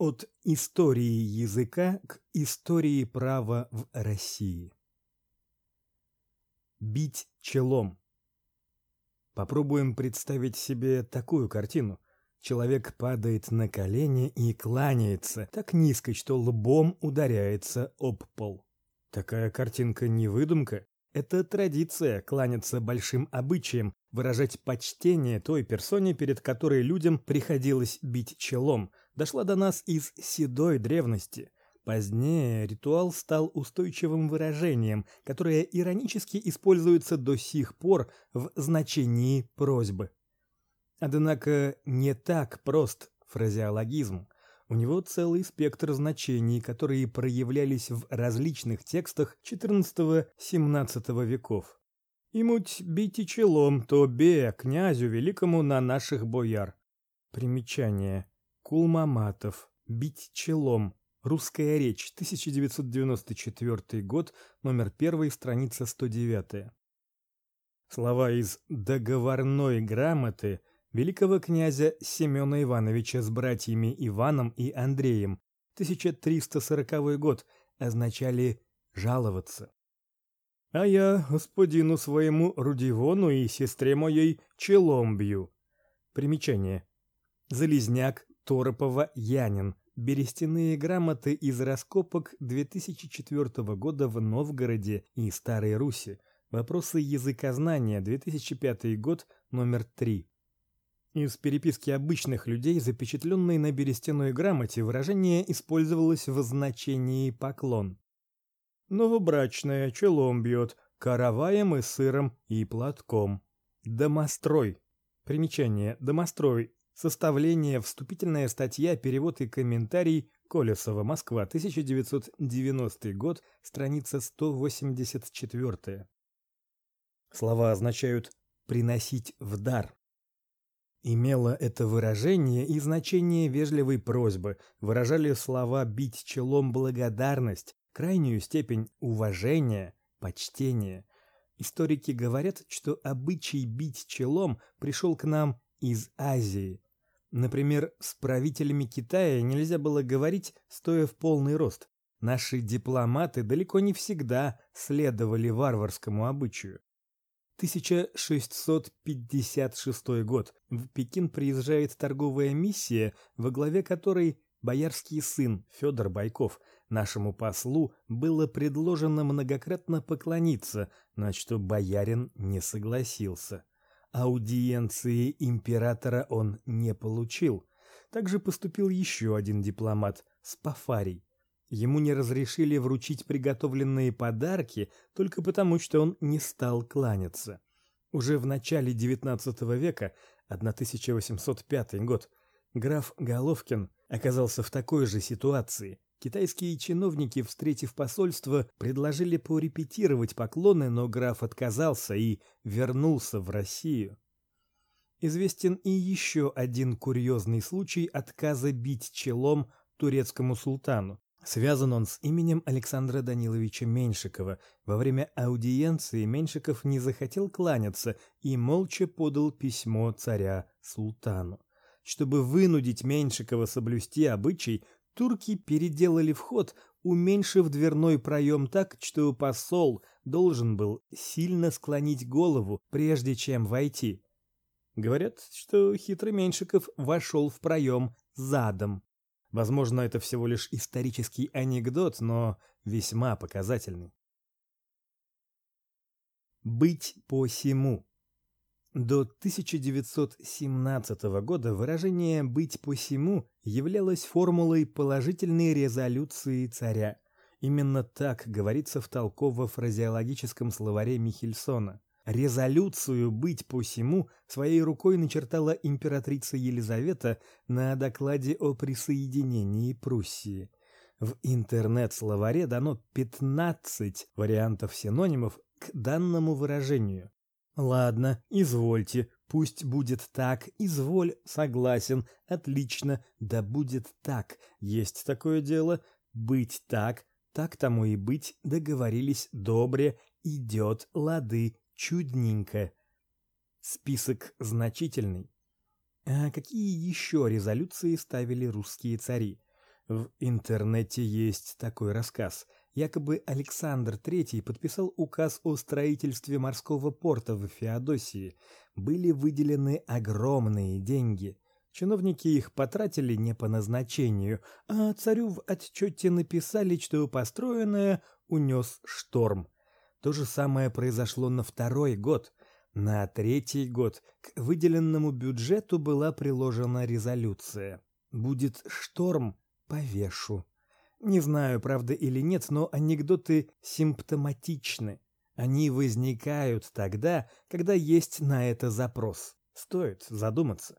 От истории языка к истории права в России. Бить челом. Попробуем представить себе такую картину. Человек падает на колени и кланяется так низко, что лбом ударяется об пол. Такая картинка не выдумка, это традиция кланяться большим обычаям, выражать почтение той персоне, перед которой людям приходилось бить челом, дошла до нас из седой древности. Позднее ритуал стал устойчивым выражением, которое иронически используется до сих пор в значении просьбы. Однако не так прост фразеологизм. У него целый спектр значений, которые проявлялись в различных текстах XIV-XVII веков. «Имуть бейте челом, то бея князю великому на наших бояр». Примечание. Кулмаматов. Бить челом. Русская речь. 1994 год. Номер 1, страница 109. Слова из договорной грамоты великого князя Семёна Ивановича с братьями Иваном и Андреем, 1340 год, означали жаловаться. А я господину своему Рудивону и сестре моей челом бью. Примечание. Залезняк Торопова Янин. Берестяные грамоты из раскопок 2004 года в Новгороде и Старой Руси. Вопросы языкознания, 2005 год, номер 3. Из переписки обычных людей, запечатленной на берестяной грамоте, выражение использовалось в значении поклон. Новобрачная челом бьет, караваем и сыром и платком. Домострой. Примечание. Домострой. Составление, вступительная статья, перевод и комментарий Колесова, Москва, 1990 год, страница 184. Слова означают приносить в дар. Имело это выражение и значение вежливой просьбы, выражали слова бить челом благодарность, крайнюю степень уважения, почтения. Историки говорят, что обычай бить челом пришел к нам из Азии. Например, с правителями Китая нельзя было говорить стоя в полный рост. Наши дипломаты далеко не всегда следовали варварскому обычаю. 1656 год. В Пекин приезжает торговая миссия, во главе которой боярский сын Федор Байков. Нашему послу было предложено многократно поклониться, на что боярин не согласился. Аудиенции императора он не получил. Также поступил еще один дипломат, Спафарий. Ему не разрешили вручить приготовленные подарки только потому, что он не стал кланяться. Уже в начале XIX века, 1805 год, граф Головкин оказался в такой же ситуации. Китайские чиновники, встретив посольство, предложили порепетировать поклоны, но граф отказался и вернулся в Россию. Известен и еще один курьезный случай отказа бить челом турецкому султану. Связан он с именем Александра Даниловича Меньшикова. Во время аудиенции Меньшиков не захотел кланяться и молча подал письмо царя султану. Чтобы вынудить Меньшикова соблюсти обычай, турки переделали вход, уменьшив дверной проем так, что посол должен был сильно склонить голову, прежде чем войти. Говорят, что хитрый Меньшиков вошел в проем задом. Возможно, это всего лишь исторический анекдот, но весьма показательный. Быть по посему. До 1917 года выражение быть по посему являлось формулой положительной резолюции царя. Именно так говорится в толково-фразеологическом словаре Михельсона. Резолюцию быть по посему своей рукой начертала императрица Елизавета на докладе о присоединении Пруссии. В интернет-словаре дано 15 вариантов синонимов к данному выражению. Ладно, извольте, пусть будет так. Изволь, согласен. Отлично, да будет так. Есть такое дело. Быть так, так тому и быть. Договорились добре, идет лады чудненько. Список значительный. А какие еще резолюции ставили русские цари? В интернете есть такой рассказ. Якобы Александр III подписал указ о строительстве морского порта в Феодосии. Были выделены огромные деньги. Чиновники их потратили не по назначению, а царю в отчете написали, что построенное унес шторм. То же самое произошло на второй год. На третий год к выделенному бюджету была приложена резолюция. Будет шторм, повешу. Не знаю, правда или нет, но анекдоты симптоматичны. Они возникают тогда, когда есть на это запрос. Стоит задуматься.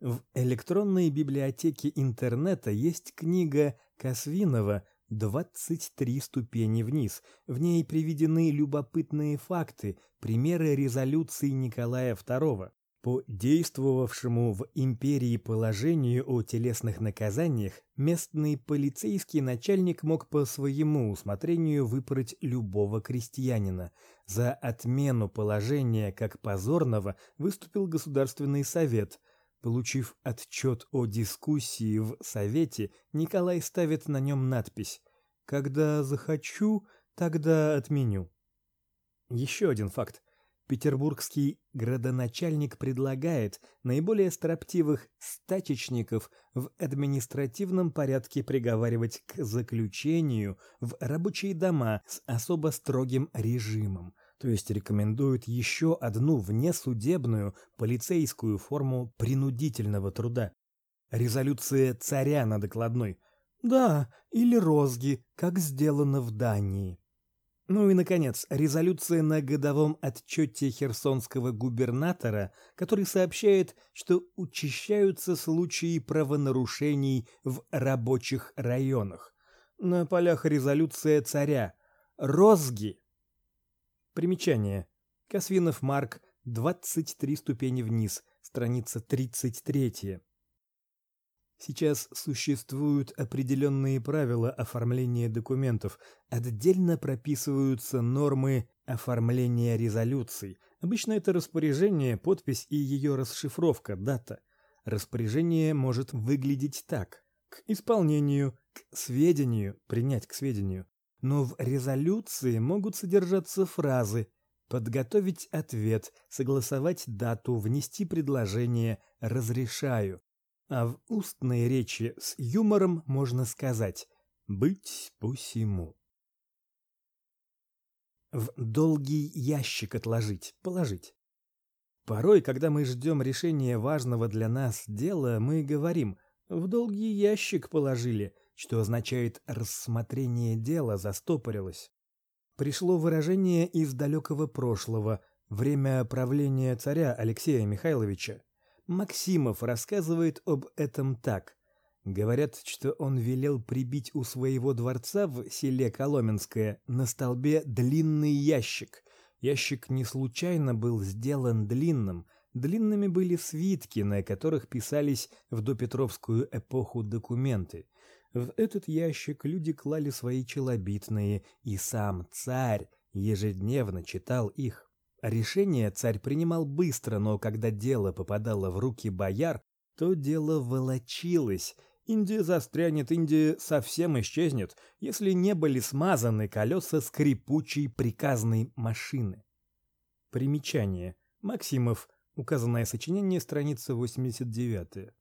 В электронной библиотеке интернета есть книга Косвинова 23 ступени вниз. В ней приведены любопытные факты, примеры резолюций Николая II. По действовавшему в империи положению о телесных наказаниях, местный полицейский начальник мог по своему усмотрению выпороть любого крестьянина. За отмену положения как позорного выступил Государственный совет – Получив отчет о дискуссии в совете, Николай ставит на нем надпись: "Когда захочу, тогда отменю". Еще один факт. Петербургский градоначальник предлагает наиболее строптивых стачечников в административном порядке приговаривать к заключению в рабочие дома с особо строгим режимом то есть рекомендуют еще одну внесудебную полицейскую форму принудительного труда. Резолюция царя на докладной. Да, или розги, как сделано в Дании. Ну и наконец, резолюция на годовом отчете херсонского губернатора, который сообщает, что учащаются случаи правонарушений в рабочих районах. На полях резолюция царя. Розги Примечание. Косвинов Марк, 23 ступени вниз, страница 33. Сейчас существуют определенные правила оформления документов, отдельно прописываются нормы оформления резолюций. Обычно это распоряжение, подпись и ее расшифровка, дата. Распоряжение может выглядеть так: к исполнению, к сведению, принять к сведению, но в резолюции могут содержаться фразы подготовить ответ, согласовать дату, внести предложение, разрешаю. А в устной речи с юмором можно сказать быть посему. В долгий ящик отложить, положить. Порой, когда мы ждем решения важного для нас дела, мы говорим: в долгий ящик положили, что означает рассмотрение дела застопорилось. Пришло выражение из далекого прошлого, время правления царя Алексея Михайловича. Максимов рассказывает об этом так: Говорят, что он велел прибить у своего дворца в селе Коломенское на столбе длинный ящик. Ящик не случайно был сделан длинным. Длинными были свитки, на которых писались в допетровскую эпоху документы. В этот ящик люди клали свои челобитные, и сам царь ежедневно читал их. Решение царь принимал быстро, но когда дело попадало в руки бояр, то дело волочилось. Индия застрянет, Индия совсем исчезнет, если не были смазаны колеса скрипучей приказной машины. Примечание. Максимов. Указанное сочинение, страница 89.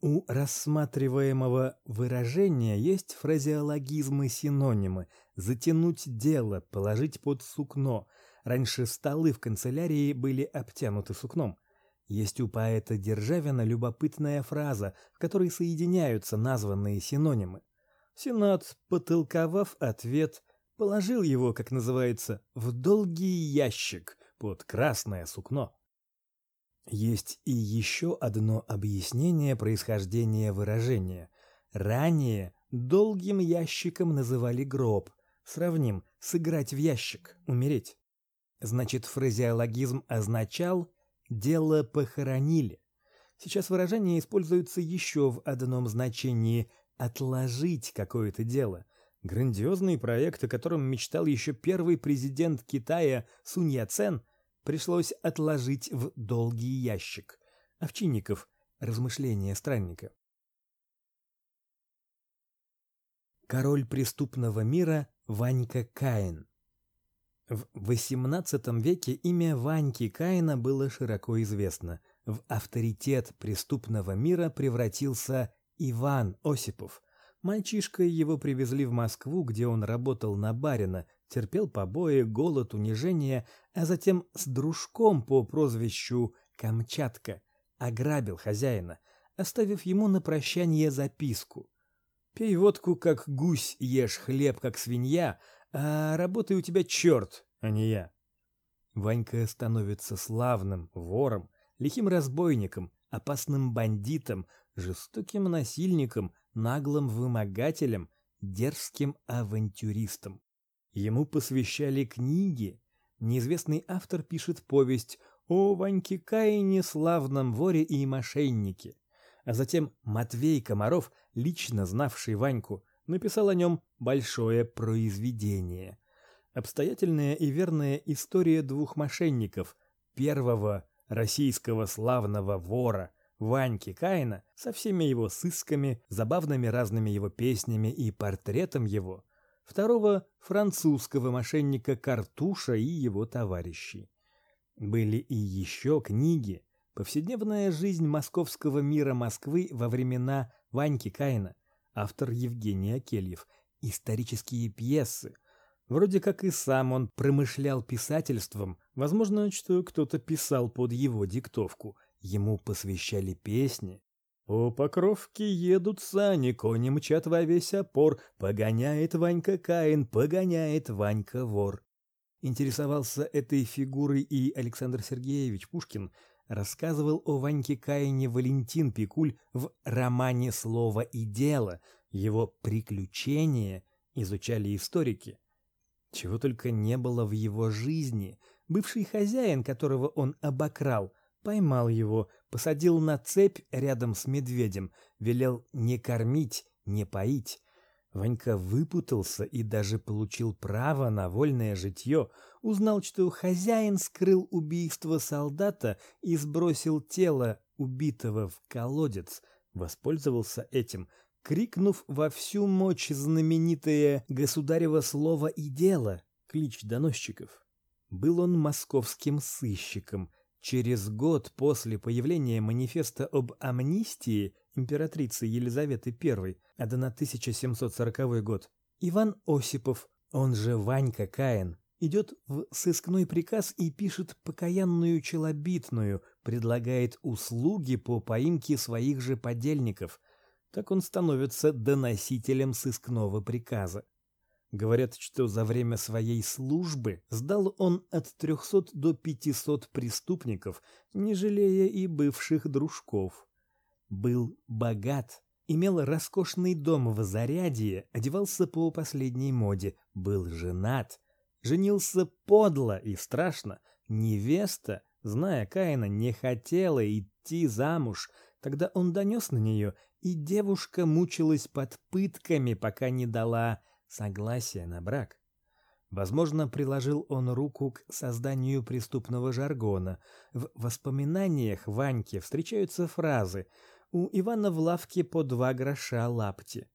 У рассматриваемого выражения есть фразеологизмы-синонимы: затянуть дело, положить под сукно. Раньше столы в канцелярии были обтянуты сукном. Есть у поэта Державина любопытная фраза, в которой соединяются названные синонимы. Сенат, потолковав ответ, положил его, как называется, в долгий ящик под красное сукно. Есть и еще одно объяснение происхождения выражения. Ранее долгим ящиком называли гроб. Сравним: сыграть в ящик, умереть. Значит, фразеологизм означал дело похоронили. Сейчас выражение используется еще в одном значении отложить какое-то дело. Грандиозный проект, о котором мечтал еще первый президент Китая Сунь Яцен, пришлось отложить в долгий ящик. Овчинников. Размышления странника. Король преступного мира Ванька Каин. В XVIII веке имя Ваньки Каина было широко известно. В авторитет преступного мира превратился Иван Осипов. Мальчишкой его привезли в Москву, где он работал на барина, терпел побои, голод, унижение, а затем с дружком по прозвищу Камчатка ограбил хозяина, оставив ему на прощание записку. «Пей водку, как гусь, ешь хлеб, как свинья, а работай у тебя черт, а не я». Ванька становится славным вором, лихим разбойником, опасным бандитом, жестоким насильником, наглым вымогателем, дерзким авантюристом. Ему посвящали книги. Неизвестный автор пишет повесть о Ваньке Каине, славном воре и мошеннике. А затем Матвей Комаров, лично знавший Ваньку, написал о нем большое произведение. Обстоятельная и верная история двух мошенников. Первого российского славного вора Ваньки Каина со всеми его сысками, забавными разными его песнями и портретом его, второго французского мошенника Картуша и его товарищей. Были и еще книги «Повседневная жизнь московского мира Москвы во времена Ваньки Каина», автор Евгений Акельев, исторические пьесы. Вроде как и сам он промышлял писательством, возможно, что кто-то писал под его диктовку – Ему посвящали песни. «По Покровке едут сани, кони мчат во весь опор, погоняет Ванька Каин, погоняет Ванька вор». Интересовался этой фигурой и Александр Сергеевич Пушкин, рассказывал о Ваньке Каине Валентин Пикуль в романе «Слово и дело», его приключения изучали историки. Чего только не было в его жизни. Бывший хозяин, которого он обокрал, поймал его, посадил на цепь рядом с медведем, велел не кормить, не поить. Ванька выпутался и даже получил право на вольное житье, узнал, что хозяин скрыл убийство солдата и сбросил тело убитого в колодец, воспользовался этим, крикнув во всю мощь знаменитое «Государево слово и дело» клич доносчиков. Был он московским сыщиком, Через год после появления манифеста об амнистии императрицы Елизаветы I, 1740 год, Иван Осипов, он же Ванька Каин, идет в сыскной приказ и пишет покаянную челобитную, предлагает услуги по поимке своих же подельников. Так он становится доносителем сыскного приказа. Говорят, что за время своей службы сдал он от 300 до 500 преступников, не жалея и бывших дружков. Был богат, имел роскошный дом в Зарядье, одевался по последней моде, был женат, женился подло и страшно. Невеста, зная Каина, не хотела идти замуж. Тогда он донес на нее, и девушка мучилась под пытками, пока не дала согласие на брак. Возможно, приложил он руку к созданию преступного жаргона. В воспоминаниях Ваньки встречаются фразы «У Ивана в лавке по два гроша лапти».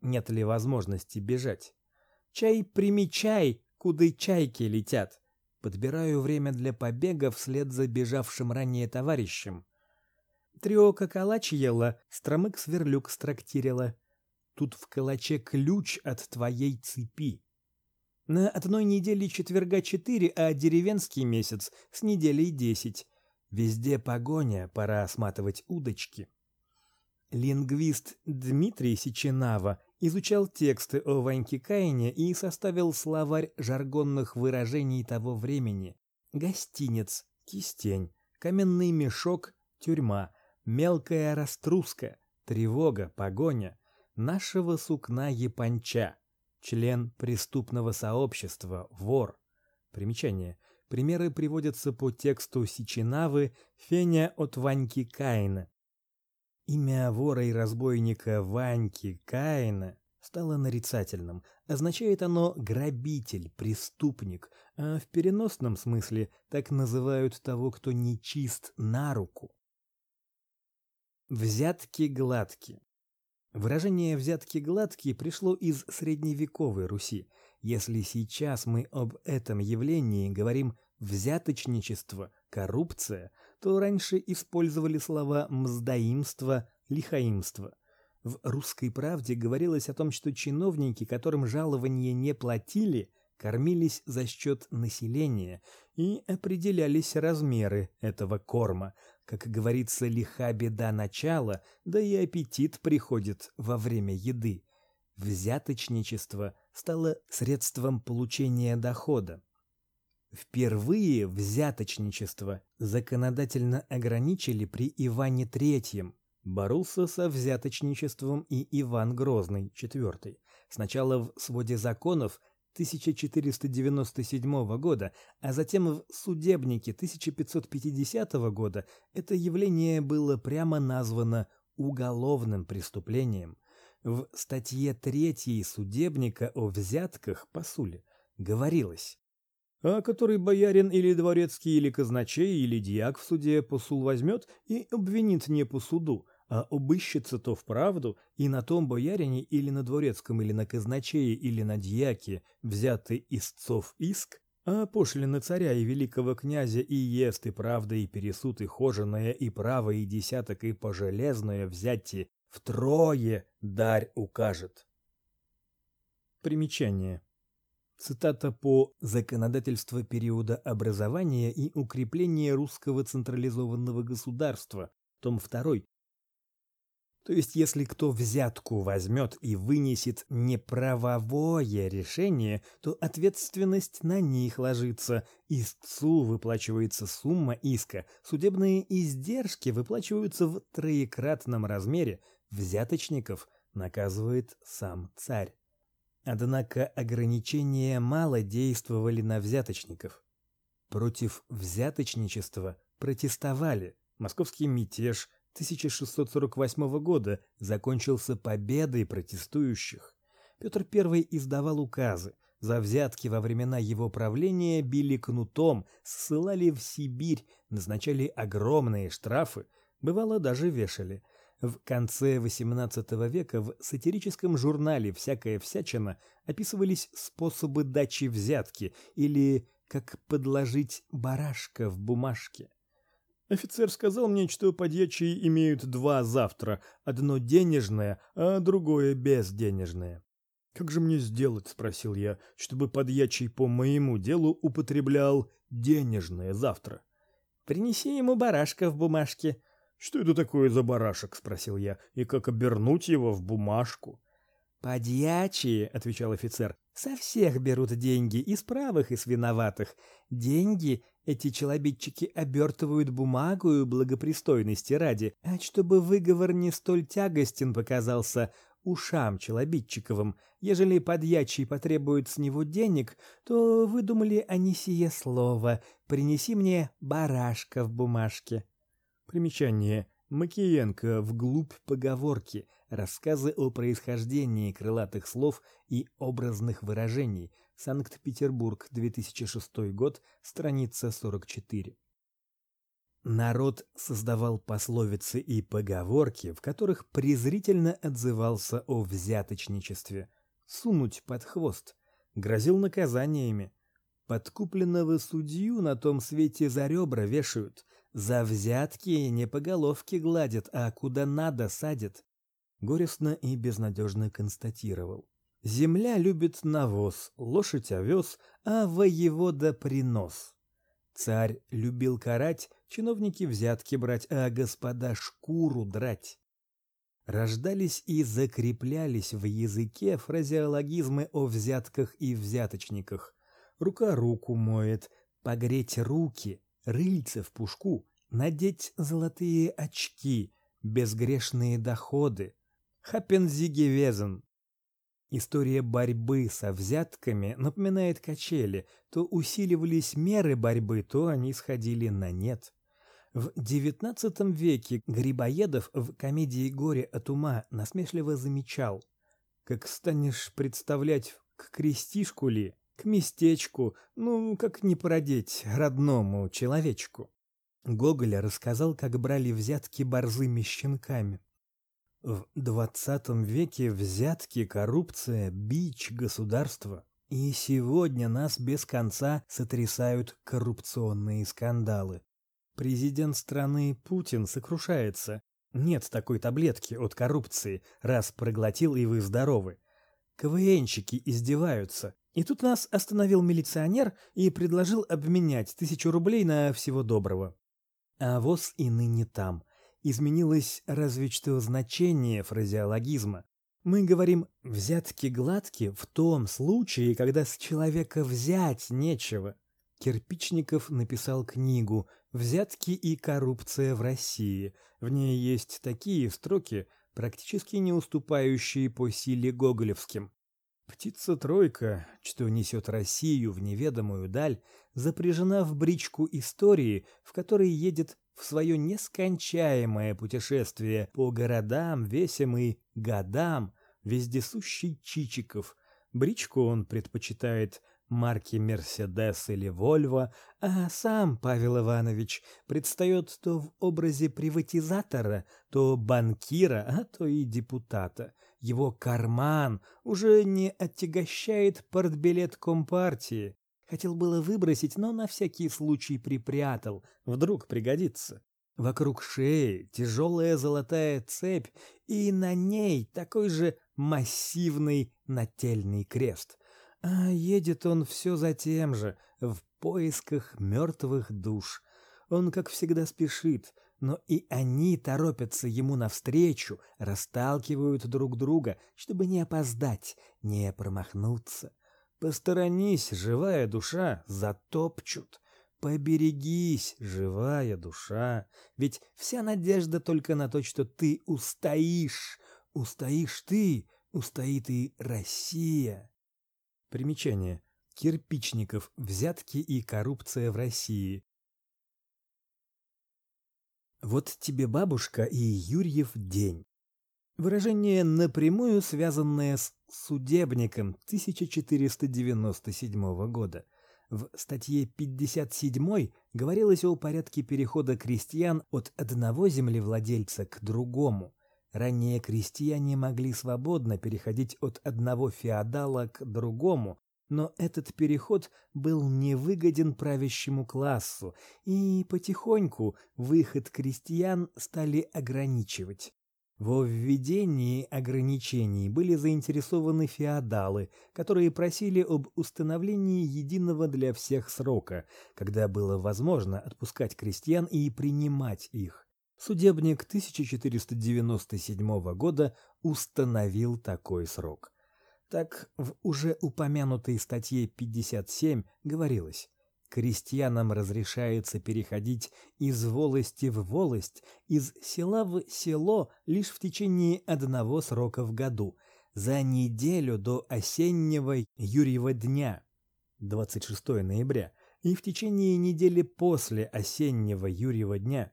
Нет ли возможности бежать? «Чай примечай, куды чайки летят». Подбираю время для побега вслед за бежавшим ранее товарищем. Триока калач ела, стромык сверлюк страктирила. Тут в калаче ключ от твоей цепи. На одной неделе четверга четыре, а деревенский месяц с неделей десять. Везде погоня, пора сматывать удочки. Лингвист Дмитрий Сичинава изучал тексты о Ваньке Каине и составил словарь жаргонных выражений того времени. Гостинец, кистень, каменный мешок, тюрьма, мелкая раструска, тревога, погоня, нашего сукна Японча, член преступного сообщества, вор. Примечание. Примеры приводятся по тексту Сичинавы Феня от Ваньки Каина. Имя вора и разбойника Ваньки Каина стало нарицательным. Означает оно грабитель, преступник, а в переносном смысле так называют того, кто нечист на руку. Взятки гладки. Выражение взятки гладкие пришло из средневековой Руси. Если сейчас мы об этом явлении говорим взяточничество, коррупция, то раньше использовали слова мздоимство, лихаимство. В «Русской правде» говорилось о том, что чиновники, которым жалования не платили, кормились за счет населения и определялись размеры этого корма. Как говорится, лиха беда начала, да и аппетит приходит во время еды. Взяточничество стало средством получения дохода. Впервые взяточничество законодательно ограничили при Иване III. Боролся со взяточничеством и Иван Грозный IV. Сначала в своде законов 1497 года, а затем в судебнике 1550 года это явление было прямо названо уголовным преступлением. В статье 3 судебника о взятках по суле говорилось: а который боярин или дворецкий или казначей или дьяк в суде посул возьмет и обвинит не по суду, а обыщется то вправду, и на том боярине или на дворецком или на казначее или на дьяке взятый истцов иск, а пошлины царя и великого князя и ест и правда и пересуд и хоженое и право и десяток и пожелезное взятие втрое дарь укажет. Примечание. Цитата по «Законодательство периода образования и укрепления русского централизованного государства», том 2, то есть, если кто взятку возьмет и вынесет неправовое решение, то ответственность на них ложится. Истцу выплачивается сумма иска, судебные издержки выплачиваются в троекратном размере, взяточников наказывает сам царь. Однако ограничения мало действовали на взяточников. Против взяточничества протестовали московский мятеж, 1648 года закончился победой протестующих. Петр I издавал указы. За взятки во времена его правления били кнутом, ссылали в Сибирь, назначали огромные штрафы, бывало даже вешали. В конце XVIII века в сатирическом журнале «Всякая всячина» описывались способы дачи взятки или как подложить барашка в бумажке. Офицер сказал мне, что подьячие имеют два завтра, одно денежное, а другое безденежное. Как же мне сделать, спросил я, чтобы подьячий по моему делу употреблял денежное завтра? Принеси ему барашка в бумажке. Что это такое за барашек, спросил я, и как обернуть его в бумажку? Подьячие, отвечал офицер, со всех берут деньги, и с правых, и с виноватых. Деньги эти челобитчики обертывают бумагою благопристойности ради, а чтобы выговор не столь тягостен показался ушам челобитчиковым, ежели подьячий потребует с него денег, то выдумали они сие слово «принеси мне барашка в бумажке». Примечание. Макиенко вглубь поговорки, рассказы о происхождении крылатых слов и образных выражений. Санкт-Петербург, 2006 год, страница 44. Народ создавал пословицы и поговорки, в которых презрительно отзывался о взяточничестве. Сунуть под хвост, грозил наказаниями. Подкупленного судью на том свете за ребра вешают, за взятки не по головке гладят, а куда надо садят. Горестно и безнадежно констатировал. Земля любит навоз, лошадь овес, а воевода принос. Царь любил карать, чиновники взятки брать, а господа шкуру драть. Рождались и закреплялись в языке фразеологизмы о взятках и взяточниках. Рука руку моет, погреть руки, рыльце в пушку, надеть золотые очки, безгрешные доходы. Хапензигевезен. История борьбы со взятками напоминает качели. То усиливались меры борьбы, то они сходили на нет. В XIX веке Грибоедов в комедии «Горе от ума» насмешливо замечал, как станешь представлять к крестишку ли, к местечку, ну, как не породеть родному человечку. Гоголь рассказал, как брали взятки борзыми щенками. В двадцатом веке взятки, коррупция, бич государства. И сегодня нас без конца сотрясают коррупционные скандалы. Президент страны Путин сокрушается. Нет такой таблетки от коррупции, раз проглотил и вы здоровы. КВНщики издеваются. И тут нас остановил милиционер и предложил обменять тысячу рублей на всего доброго. А воз и ныне там. Изменилось разве что значение фразеологизма. Мы говорим «взятки гладки» в том случае, когда с человека взять нечего. Кирпичников написал книгу «Взятки и коррупция в России». В ней есть такие строки, практически не уступающие по силе гоголевским. Птица-тройка, что несет Россию в неведомую даль, запряжена в бричку истории, в которой едет в свое нескончаемое путешествие по городам, весям и годам вездесущий Чичиков. Бричку он предпочитает марки Мерседес или Вольво, а сам Павел Иванович предстает то в образе приватизатора, то банкира, а то и депутата. Его карман уже не отягощает портбилет Компартии. Хотел было выбросить, но на всякий случай припрятал, вдруг пригодится. Вокруг шеи тяжелая золотая цепь, и на ней такой же массивный нательный крест. А едет он все за тем же, в поисках мертвых душ. Он, как всегда, спешит, но и они торопятся ему навстречу, расталкивают друг друга, чтобы не опоздать, не промахнуться. Посторонись, живая душа, затопчут. Поберегись, живая душа, ведь вся надежда только на то, что ты устоишь. Устоишь ты, устоит и Россия. Примечание. Кирпичников. Взятки и коррупция в России. Вот тебе бабушка и Юрьев день. Выражение напрямую связанное с судебником 1497 года. В статье 57 говорилось о порядке перехода крестьян от одного землевладельца к другому. Ранее крестьяне могли свободно переходить от одного феодала к другому, но этот переход был невыгоден правящему классу, и потихоньку выход крестьян стали ограничивать. Во введении ограничений были заинтересованы феодалы, которые просили об установлении единого для всех срока, когда было возможно отпускать крестьян и принимать их. Судебник 1497 года установил такой срок. Так в уже упомянутой статье 57 говорилось: крестьянам разрешается переходить из волости в волость, из села в село лишь в течение одного срока в году, за неделю до осеннего Юрьева дня, 26 ноября, и в течение недели после осеннего Юрьева дня,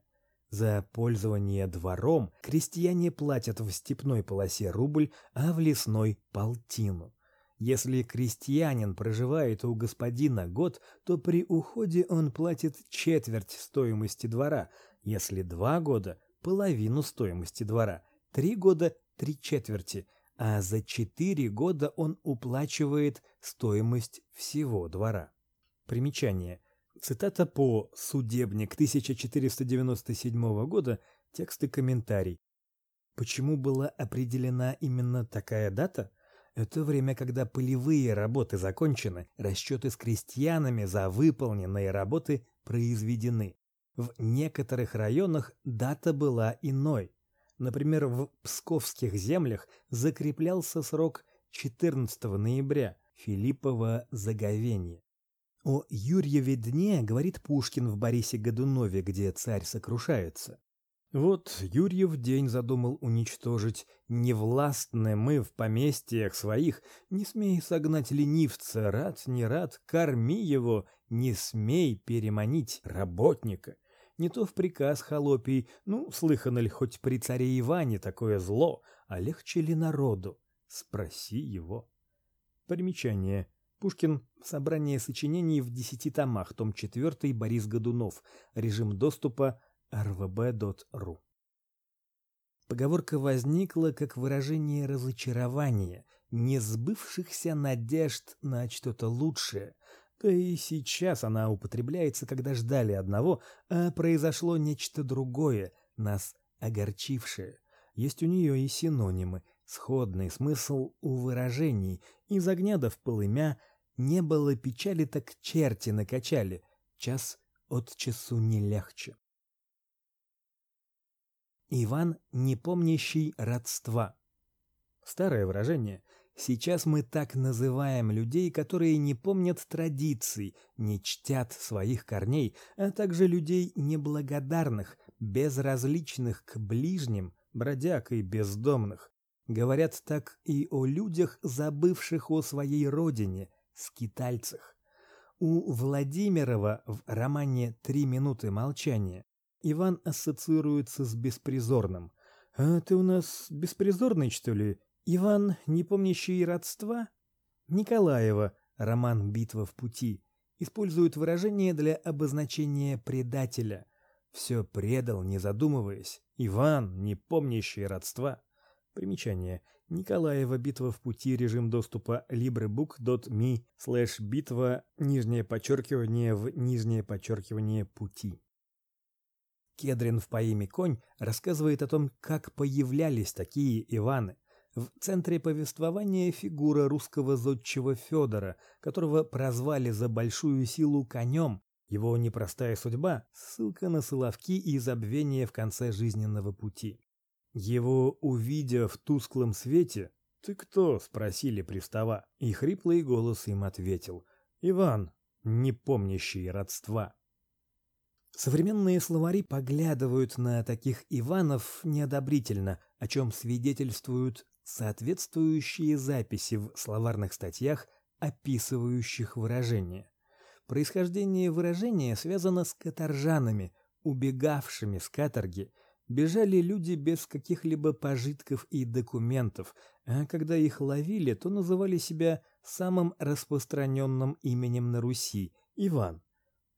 за пользование двором крестьяне платят в степной полосе рубль, а в лесной полтину. Если крестьянин проживает у господина год, то при уходе он платит четверть стоимости двора, если два года половину стоимости двора, три года три четверти, а за четыре года он уплачивает стоимость всего двора. Примечание: Цитата по «Судебник» 1497 года, текст и комментарий. Почему была определена именно такая дата? Это время, когда полевые работы закончены, расчеты с крестьянами за выполненные работы произведены. В некоторых районах дата была иной. Например, в Псковских землях закреплялся срок 14 ноября Филиппова заговение. О Юрьеве дне говорит Пушкин в Борисе Годунове, где царь сокрушается. Вот Юрьев день задумал уничтожить невластны мы в поместьях своих, не смей согнать ленивца, рад не рад, корми его, не смей переманить работника. Не то в приказ холопий, ну, слыхано ли хоть при царе Иване такое зло, а легче ли народу? Спроси его. Примечание. Пушкин. Собрание сочинений в десяти томах. Том 4. Борис Годунов. Режим доступа rvb.ru. Поговорка возникла как выражение разочарования, несбывшихся надежд на что-то лучшее. Да и сейчас она употребляется, когда ждали одного, а произошло нечто другое, нас огорчившее. Есть у нее и синонимы, сходный смысл у выражений. Из огня до в полымя не было печали, так черти накачали. Час от часу не легче. Иван, не помнящий родства. Старое выражение. Сейчас мы так называем людей, которые не помнят традиций, не чтят своих корней, а также людей неблагодарных, безразличных к ближним, бродяг и бездомных. Говорят так и о людях, забывших о своей родине, скитальцах. У Владимирова в романе «Три минуты молчания» Иван ассоциируется с беспризорным. «А ты у нас беспризорный, что ли? Иван, не помнящий родства?» Николаева, роман «Битва в пути», использует выражение для обозначения предателя. Все предал, не задумываясь. Иван, не помнящий родства. Примечание. Николаева «Битва в пути», режим доступа librebook.me слэш битва, нижнее подчеркивание в нижнее подчеркивание пути. Кедрин в поэме «Конь» рассказывает о том, как появлялись такие Иваны. В центре повествования фигура русского зодчего Федора, которого прозвали за большую силу конем. Его непростая судьба – ссылка на Соловки и забвение в конце жизненного пути. Его, увидя в тусклом свете, «Ты кто?» – спросили пристава, и хриплый голос им ответил «Иван, не помнящий родства». Современные словари поглядывают на таких Иванов неодобрительно, о чем свидетельствуют соответствующие записи в словарных статьях, описывающих выражение. Происхождение выражения связано с каторжанами, убегавшими с каторги. Бежали люди без каких-либо пожитков и документов, а когда их ловили, то называли себя самым распространенным именем на Руси – Иван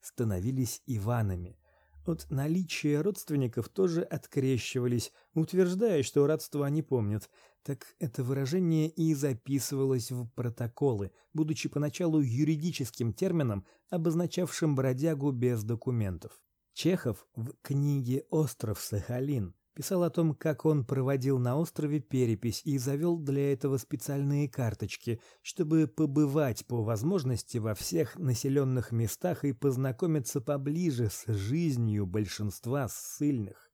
становились Иванами. От наличия родственников тоже открещивались, утверждая, что родство они помнят. Так это выражение и записывалось в протоколы, будучи поначалу юридическим термином, обозначавшим бродягу без документов. Чехов в книге «Остров Сахалин» писал о том, как он проводил на острове перепись и завел для этого специальные карточки, чтобы побывать по возможности во всех населенных местах и познакомиться поближе с жизнью большинства ссыльных.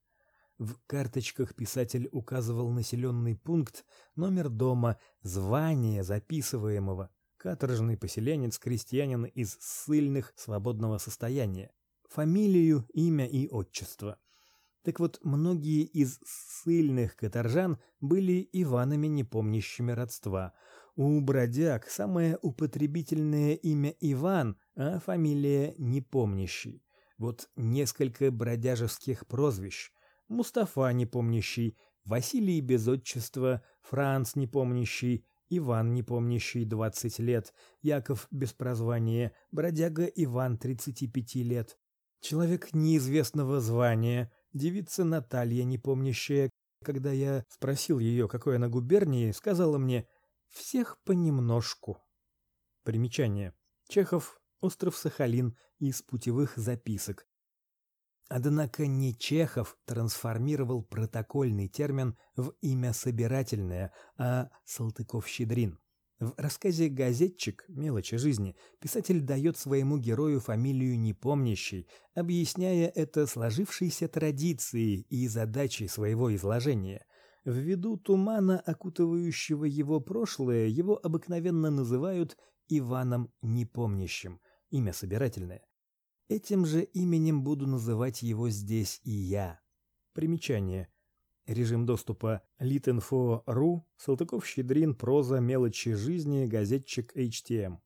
В карточках писатель указывал населенный пункт, номер дома, звание записываемого, каторжный поселенец, крестьянин из ссыльных свободного состояния, фамилию, имя и отчество. Так вот, многие из ссыльных каторжан были Иванами, не помнящими родства. У бродяг самое употребительное имя Иван, а фамилия не помнящий. Вот несколько бродяжеских прозвищ. Мустафа не помнящий, Василий без отчества, Франц не помнящий, Иван не помнящий 20 лет, Яков без прозвания, бродяга Иван 35 лет. Человек неизвестного звания, Девица Наталья, не помнящая, когда я спросил ее, какой она губернии, сказала мне «всех понемножку». Примечание. Чехов, остров Сахалин из путевых записок. Однако не Чехов трансформировал протокольный термин в имя собирательное, а Салтыков-Щедрин. В рассказе «Газетчик. Мелочи жизни» писатель дает своему герою фамилию непомнящей, объясняя это сложившейся традицией и задачей своего изложения. Ввиду тумана, окутывающего его прошлое, его обыкновенно называют Иваном Непомнящим, имя собирательное. Этим же именем буду называть его здесь и я. Примечание. Режим доступа litinfo.ru, Салтыков-Щедрин, проза, мелочи жизни, газетчик HTM.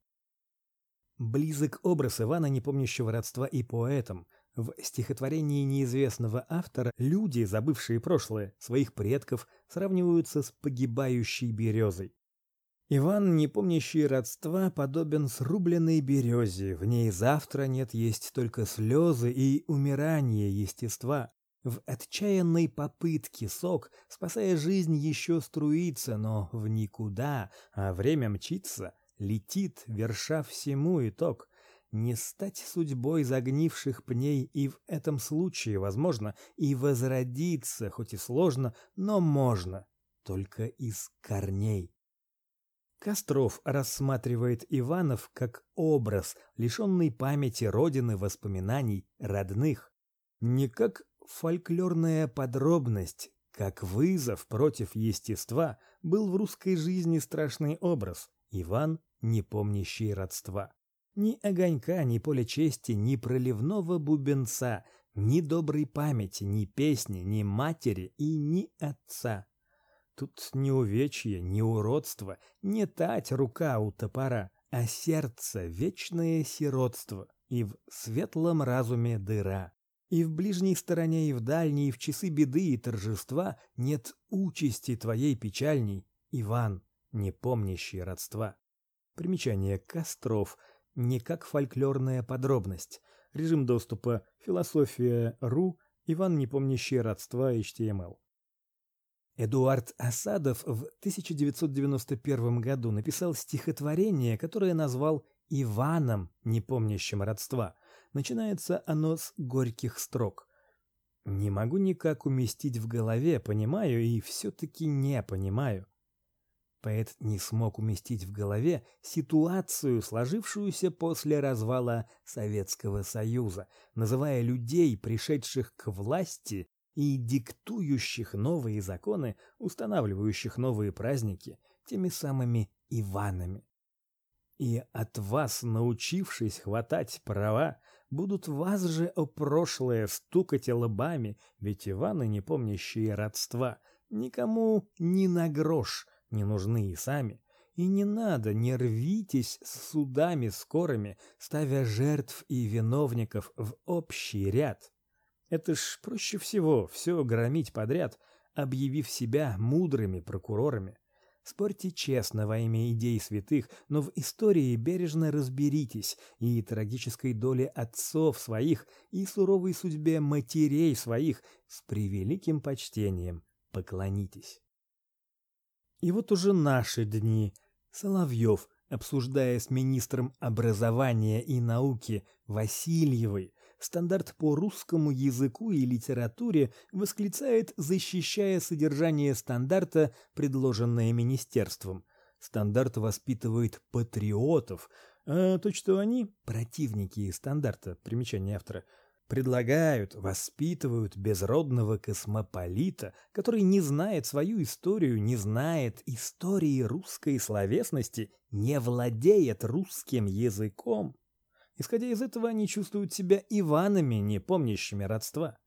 Близок образ Ивана, не помнящего родства и поэтом. В стихотворении неизвестного автора люди, забывшие прошлое, своих предков, сравниваются с погибающей березой. Иван, не помнящий родства, подобен срубленной березе, в ней завтра нет есть только слезы и умирание естества. В отчаянной попытке сок, спасая жизнь, еще струится, но в никуда, а время мчится, летит, верша всему итог. Не стать судьбой загнивших пней и в этом случае, возможно, и возродиться, хоть и сложно, но можно, только из корней. Костров рассматривает Иванов как образ, лишенный памяти родины, воспоминаний, родных, не как фольклорная подробность, как вызов против естества, был в русской жизни страшный образ Иван, не помнящий родства. Ни огонька, ни поля чести, ни проливного бубенца, ни доброй памяти, ни песни, ни матери и ни отца. Тут не увечье, не уродство, не тать рука у топора, а сердце вечное сиротство, и в светлом разуме дыра. И в ближней стороне, и в дальней, и в часы беды и торжества нет участи твоей печальней, Иван, не помнящий родства. Примечание Костров не как фольклорная подробность. Режим доступа философия.ру Иван, не помнящий родства HTML. Эдуард Асадов в 1991 году написал стихотворение, которое назвал Иваном, не помнящим родства. Начинается оно с горьких строк. Не могу никак уместить в голове, понимаю и все таки не понимаю. Поэт не смог уместить в голове ситуацию, сложившуюся после развала Советского Союза, называя людей, пришедших к власти, и диктующих новые законы, устанавливающих новые праздники, теми самыми Иванами. И от вас, научившись хватать права, будут вас же о прошлое стукать лбами, ведь Иваны, не помнящие родства, никому ни на грош не нужны и сами. И не надо, не рвитесь с судами скорыми, ставя жертв и виновников в общий ряд. Это ж проще всего все громить подряд, объявив себя мудрыми прокурорами. Спорьте честно во имя идей святых, но в истории бережно разберитесь и трагической доле отцов своих, и суровой судьбе матерей своих с превеликим почтением поклонитесь. И вот уже наши дни Соловьев, обсуждая с министром образования и науки Васильевой стандарт по русскому языку и литературе восклицает, защищая содержание стандарта, предложенное министерством. Стандарт воспитывает патриотов, а то, что они противники стандарта, примечание автора, предлагают, воспитывают безродного космополита, который не знает свою историю, не знает истории русской словесности, не владеет русским языком. Исходя из этого, они чувствуют себя Иванами, не помнящими родства.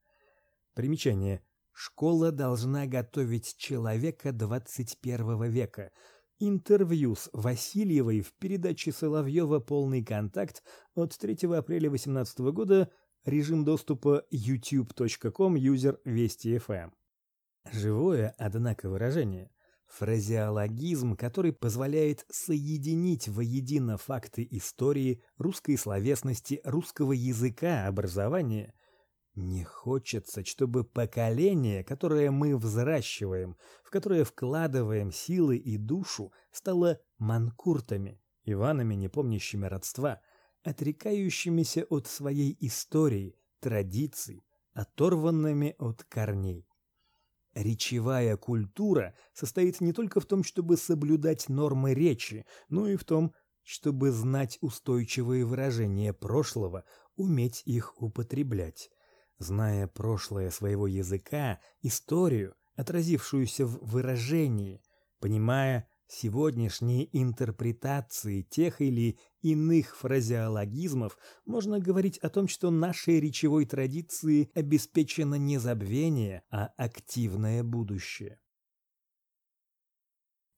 Примечание. Школа должна готовить человека 21 века. Интервью с Васильевой в передаче Соловьева «Полный контакт» от 3 апреля 2018 года, режим доступа youtube.com, юзер Вести ФМ. Живое, однако, выражение – Фразеологизм, который позволяет соединить воедино факты истории, русской словесности, русского языка, образования. Не хочется, чтобы поколение, которое мы взращиваем, в которое вкладываем силы и душу, стало манкуртами, Иванами, не помнящими родства, отрекающимися от своей истории, традиций, оторванными от корней. Речевая культура состоит не только в том, чтобы соблюдать нормы речи, но и в том, чтобы знать устойчивые выражения прошлого, уметь их употреблять. Зная прошлое своего языка, историю, отразившуюся в выражении, понимая, сегодняшние интерпретации тех или иных фразеологизмов можно говорить о том, что нашей речевой традиции обеспечено не забвение, а активное будущее.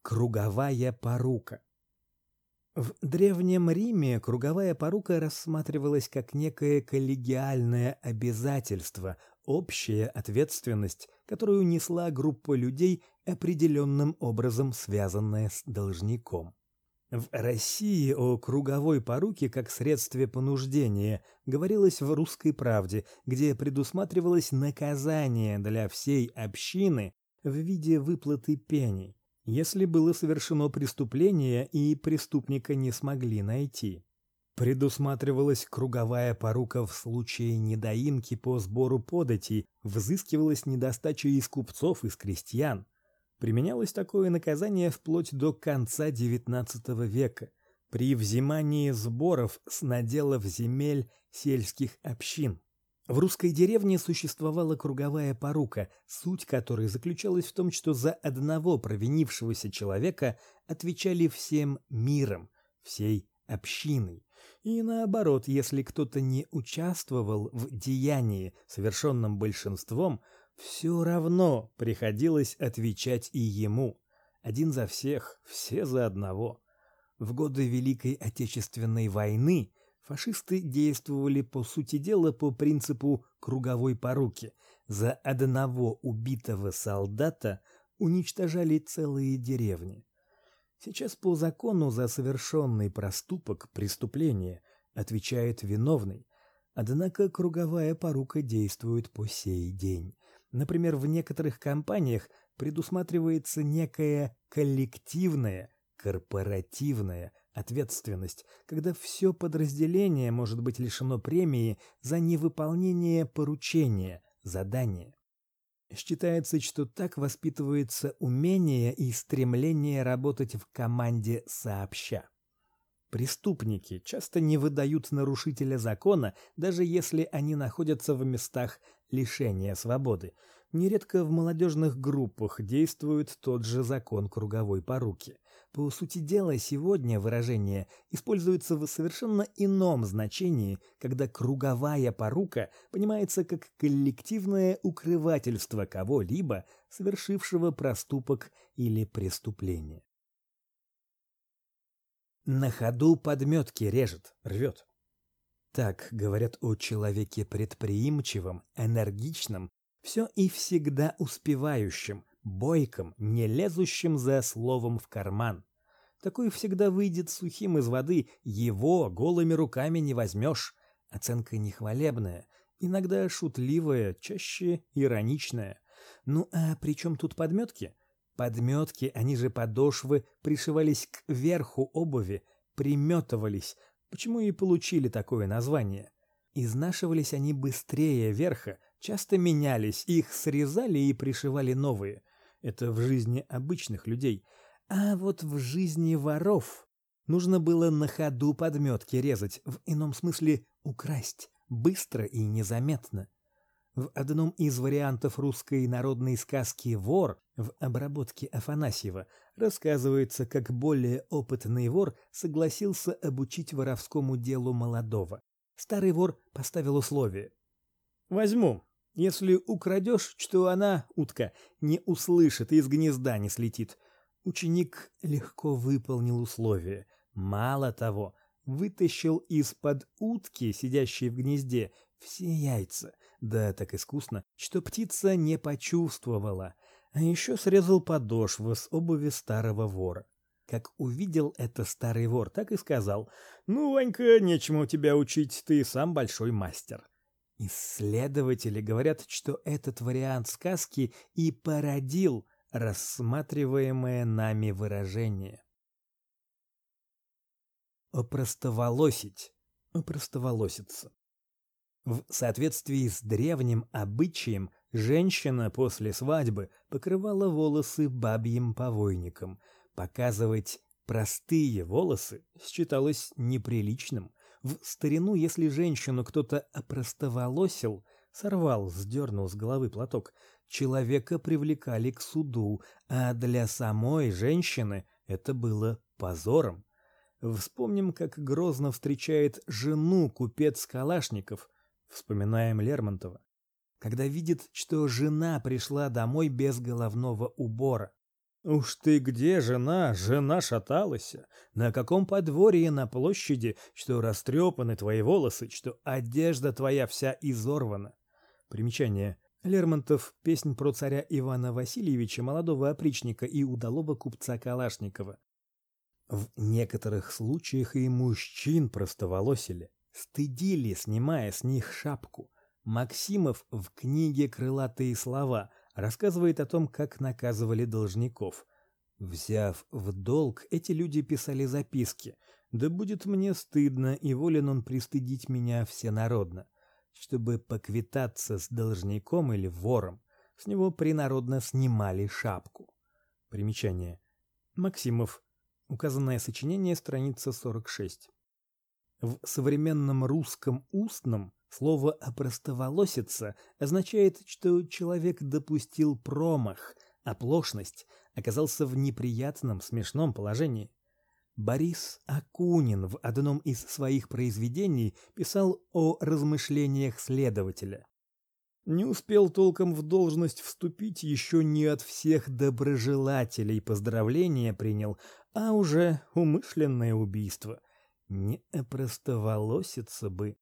Круговая порука в Древнем Риме круговая порука рассматривалась как некое коллегиальное обязательство, общая ответственность, которую несла группа людей, определенным образом связанная с должником. В России о круговой поруке как средстве понуждения говорилось в «Русской правде», где предусматривалось наказание для всей общины в виде выплаты пени, если было совершено преступление и преступника не смогли найти. Предусматривалась круговая порука в случае недоимки по сбору податей, взыскивалась недостача из купцов и с крестьян. Применялось такое наказание вплоть до конца XIX века при взимании сборов с наделов земель сельских общин. В русской деревне существовала круговая порука, суть которой заключалась в том, что за одного провинившегося человека отвечали всем миром, всей общиной. И наоборот, если кто-то не участвовал в деянии, совершенном большинством, все равно приходилось отвечать и ему. Один за всех, все за одного. В годы Великой Отечественной войны фашисты действовали по сути дела по принципу круговой поруки. За одного убитого солдата уничтожали целые деревни. Сейчас по закону за совершенный проступок, преступление отвечает виновный. Однако круговая порука действует по сей день. Например, в некоторых компаниях предусматривается некая коллективная, корпоративная ответственность, когда все подразделение может быть лишено премии за невыполнение поручения, задания. Считается, что так воспитывается умение и стремление работать в команде сообща. Преступники часто не выдают нарушителя закона, даже если они находятся в местах лишения свободы. Нередко в молодежных группах действует тот же закон круговой поруки. По сути дела, сегодня выражение используется в совершенно ином значении, когда круговая порука понимается как коллективное укрывательство кого-либо, совершившего проступок или преступление. На ходу подметки режет, рвет. Так говорят о человеке предприимчивом, энергичном, все и всегда успевающем, бойком, не лезущим за словом в карман. Такой всегда выйдет сухим из воды, его голыми руками не возьмешь. Оценка нехвалебная, иногда шутливая, чаще ироничная. Ну а при чем тут подметки? Подметки, они же подошвы, пришивались к верху обуви, приметывались, почему и получили такое название. Изнашивались они быстрее верха, часто менялись, их срезали и пришивали новые. Это в жизни обычных людей. А вот в жизни воров нужно было на ходу подметки резать, в ином смысле украсть, быстро и незаметно. В одном из вариантов русской народной сказки «Вор» в обработке Афанасьева рассказывается, как более опытный вор согласился обучить воровскому делу молодого. Старый вор поставил условие. «Возьму, если украдешь, что она, утка, не услышит и из гнезда не слетит». Ученик легко выполнил условие. Мало того, вытащил из-под утки, сидящей в гнезде, все яйца, да так искусно, что птица не почувствовала, а еще срезал подошвы с обуви старого вора. Как увидел это старый вор, так и сказал: "Ну, Ванька, нечему тебя учить, ты сам большой мастер". Исследователи говорят, что этот вариант сказки и породил рассматриваемое нами выражение. Опростоволосить, опростоволоситься. В соответствии с древним обычаем, женщина после свадьбы покрывала волосы бабьим повойником. Показывать простые волосы считалось неприличным. В старину, если женщину кто-то опростоволосил, сорвал, сдернул с головы платок, человека привлекали к суду, а для самой женщины это было позором. Вспомним, как грозно встречает жену купец Калашников – Вспоминаем Лермонтова, когда видит, что жена пришла домой без головного убора. Уж ты где, жена? Жена шаталась. На каком подворье на площади, что растрепаны твои волосы, что одежда твоя вся изорвана? Примечание. Лермонтов. Песнь про царя Ивана Васильевича, молодого опричника и удалого купца Калашникова. В некоторых случаях и мужчин простоволосили, стыдили, снимая с них шапку. Максимов в книге Крылатые слова рассказывает о том, как наказывали должников. Взяв в долг, эти люди писали записки: "Да будет мне стыдно, и волен он пристыдить меня всенародно" чтобы поквитаться с должником или вором, с него принародно снимали шапку. Примечание. Максимов. Указанное сочинение, страница 46. В современном русском устном слово опростоволоситься означает, что человек допустил промах, оплошность, оказался в неприятном, смешном положении. Борис Акунин в одном из своих произведений писал о размышлениях следователя. Не успел толком в должность вступить, еще не от всех доброжелателей поздравления принял, а уже умышленное убийство. Не опростоволоситься бы.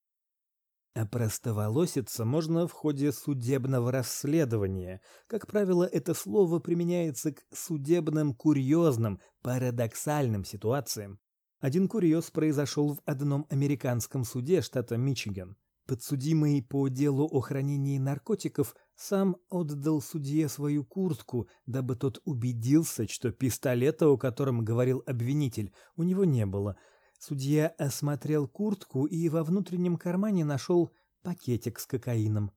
Опростоволоситься можно в ходе судебного расследования. Как правило, это слово применяется к судебным курьезным, парадоксальным ситуациям. Один курьез произошел в одном американском суде штата Мичиган. Подсудимый по делу о хранении наркотиков сам отдал судье свою куртку, дабы тот убедился, что пистолета, о котором говорил обвинитель, у него не было – Судья осмотрел куртку и во внутреннем кармане нашел пакетик с кокаином.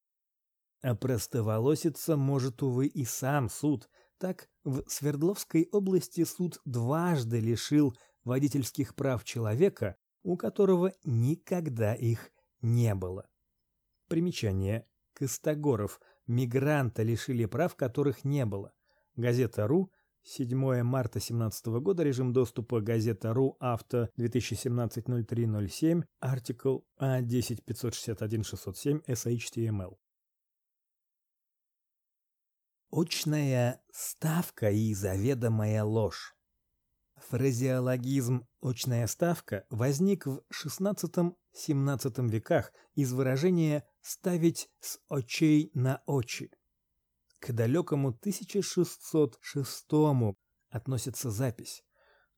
А простоволоситься может, увы, и сам суд. Так, в Свердловской области суд дважды лишил водительских прав человека, у которого никогда их не было. Примечание. Костогоров. Мигранта лишили прав, которых не было. Газета «Ру», 7 марта 2017 года. Режим доступа газета.ру. Авто 2017-03-07. Артикл А10-561-607 SHTML. Очная ставка и заведомая ложь. Фразеологизм «очная ставка» возник в XVI-XVII веках из выражения «ставить с очей на очи». К далекому 1606 относится запись.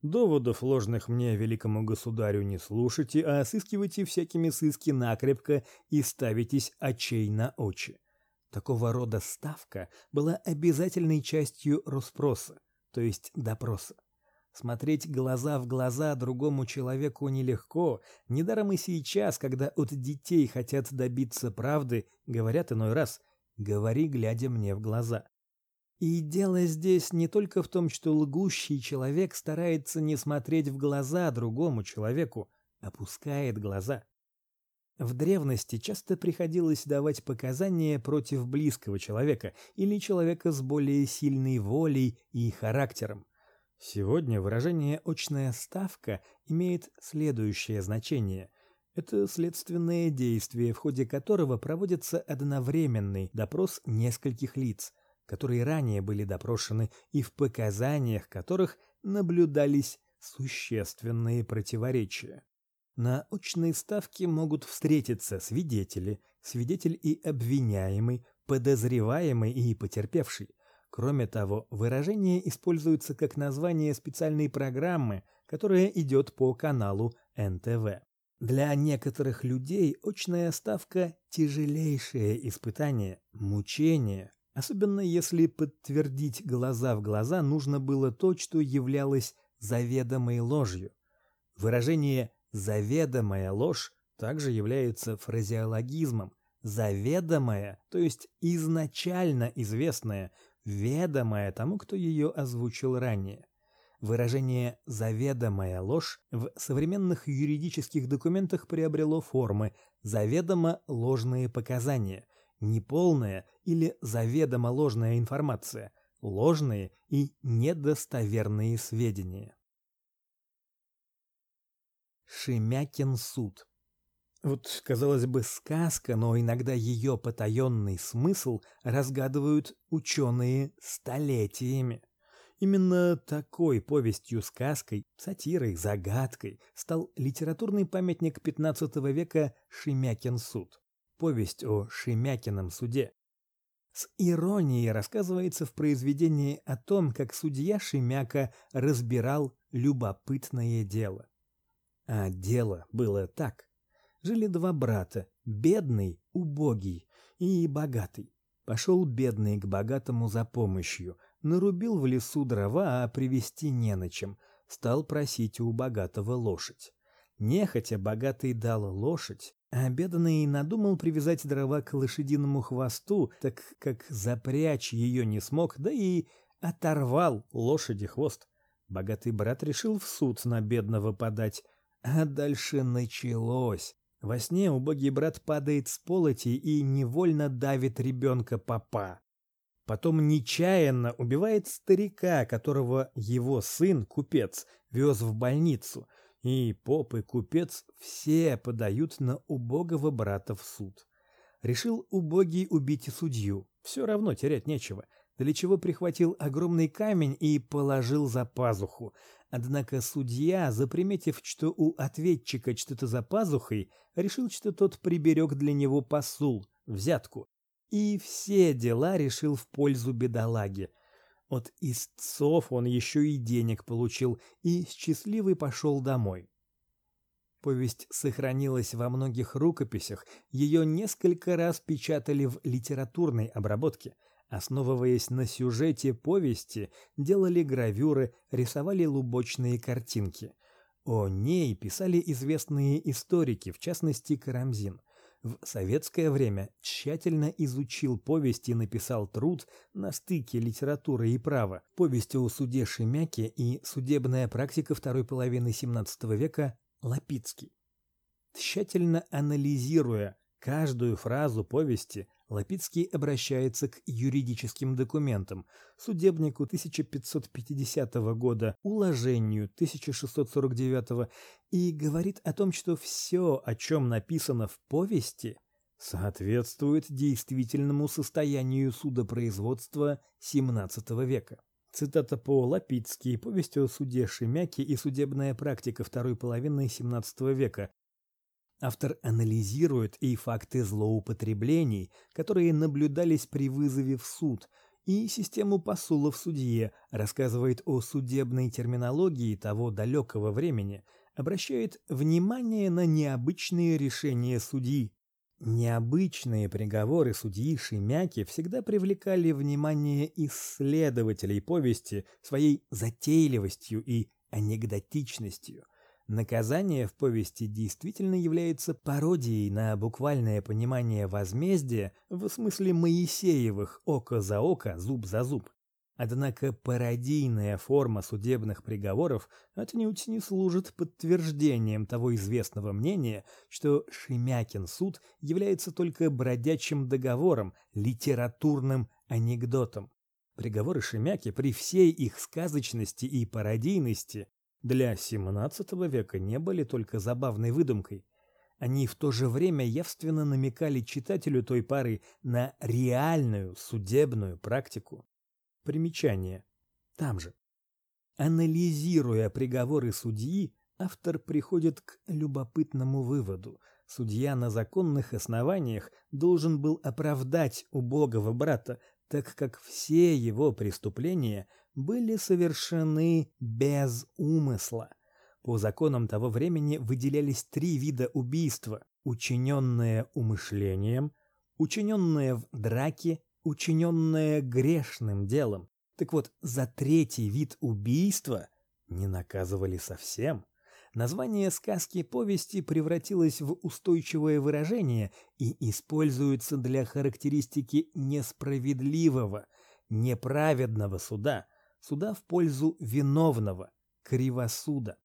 Доводов ложных мне, великому государю, не слушайте, а сыскивайте всякими сыски накрепко и ставитесь очей на очи. Такого рода ставка была обязательной частью расспроса, то есть допроса. Смотреть глаза в глаза другому человеку нелегко, недаром и сейчас, когда от детей хотят добиться правды, говорят иной раз говори, глядя мне в глаза. И дело здесь не только в том, что лгущий человек старается не смотреть в глаза другому человеку, опускает глаза. В древности часто приходилось давать показания против близкого человека или человека с более сильной волей и характером. Сегодня выражение очная ставка имеет следующее значение: это следственное действие, в ходе которого проводится одновременный допрос нескольких лиц, которые ранее были допрошены и в показаниях которых наблюдались существенные противоречия. На очной ставке могут встретиться свидетели, свидетель и обвиняемый, подозреваемый и потерпевший. Кроме того, выражение используется как название специальной программы, которая идет по каналу НТВ. Для некоторых людей очная ставка тяжелейшее испытание, мучение, особенно если подтвердить глаза в глаза нужно было то, что являлось заведомой ложью. Выражение заведомая ложь также является фразеологизмом. Заведомая, то есть изначально известная, ведомая тому, кто ее озвучил ранее. Выражение «заведомая ложь» в современных юридических документах приобрело формы «заведомо ложные показания», «неполная» или «заведомо ложная информация», «ложные» и «недостоверные сведения». Шемякин суд вот, казалось бы, сказка, но иногда ее потаенный смысл разгадывают ученые столетиями. Именно такой повестью-сказкой, сатирой, загадкой стал литературный памятник XV века Шемякин суд. Повесть о Шемякином суде. С иронией рассказывается в произведении о том, как судья Шемяка разбирал любопытное дело. А дело было так. Жили два брата, бедный, убогий и богатый. Пошел бедный к богатому за помощью, нарубил в лесу дрова, а привезти не на чем, стал просить у богатого лошадь. Нехотя богатый дал лошадь, а бедный надумал привязать дрова к лошадиному хвосту, так как запрячь ее не смог, да и оторвал лошади хвост. Богатый брат решил в суд на бедного подать, а дальше началось. Во сне убогий брат падает с полоти и невольно давит ребенка папа. Потом нечаянно убивает старика, которого его сын, купец, вез в больницу. И поп и купец все подают на убогого брата в суд. Решил убогий убить и судью. Все равно терять нечего. Для чего прихватил огромный камень и положил за пазуху. Однако судья, заприметив, что у ответчика что-то за пазухой, решил, что тот приберег для него посул, взятку, и все дела решил в пользу бедолаги. От истцов он еще и денег получил и счастливый пошел домой. Повесть сохранилась во многих рукописях, ее несколько раз печатали в литературной обработке – Основываясь на сюжете повести, делали гравюры, рисовали лубочные картинки. О ней писали известные историки, в частности Карамзин. В советское время тщательно изучил повесть и написал труд на стыке литературы и права. Повесть о суде Шемяке и судебная практика второй половины XVII века Лапицкий. Тщательно анализируя каждую фразу повести, Лапицкий обращается к юридическим документам, судебнику 1550 года, уложению 1649 и говорит о том, что все, о чем написано в повести, соответствует действительному состоянию судопроизводства XVII века. Цитата по Лапицкий, повесть о суде Шемяки и судебная практика второй половины XVII века, Автор анализирует и факты злоупотреблений, которые наблюдались при вызове в суд, и систему посулов судье, рассказывает о судебной терминологии того далекого времени, обращает внимание на необычные решения судьи. Необычные приговоры судьи Шемяки всегда привлекали внимание исследователей повести своей затейливостью и анекдотичностью – Наказание в повести действительно является пародией на буквальное понимание возмездия в смысле Моисеевых око за око, зуб за зуб. Однако пародийная форма судебных приговоров отнюдь не служит подтверждением того известного мнения, что Шемякин суд является только бродячим договором, литературным анекдотом. Приговоры Шемяки при всей их сказочности и пародийности для XVII века не были только забавной выдумкой. Они в то же время явственно намекали читателю той пары на реальную судебную практику. Примечание. Там же. Анализируя приговоры судьи, автор приходит к любопытному выводу. Судья на законных основаниях должен был оправдать убогого брата, так как все его преступления были совершены без умысла. По законам того времени выделялись три вида убийства: учиненное умышлением, учиненное в драке, учиненное грешным делом. Так вот, за третий вид убийства не наказывали совсем. Название сказки-повести превратилось в устойчивое выражение и используется для характеристики несправедливого, неправедного суда – суда в пользу виновного, кривосуда.